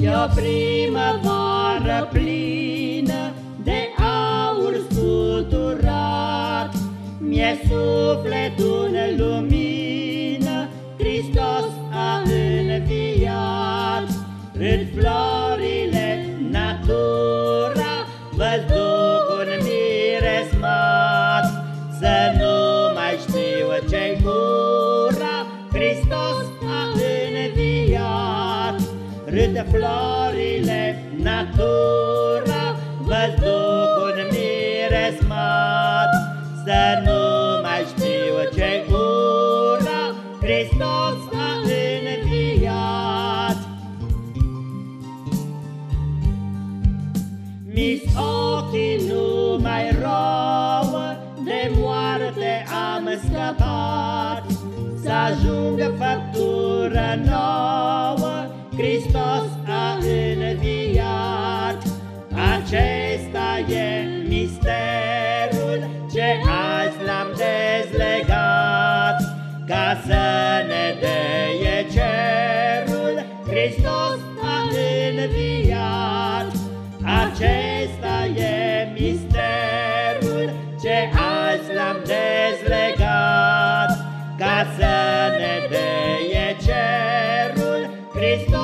E o primăvară plină de aur scuturat, Mi-e sufletul în lumină, Hristos a înviat. În florile Râd florile natura, văzducul miresmat, Să nu mai știu ce ura, Hristos a înviat. Mi ochii nu mai rouă, de moarte am scăpat, Să ajungă făptură nouă, ca să ne deie cerul, Hristos a înviat. Acesta e misterul ce azi l-am dezlegat, ca să ne deie cerul, Hristos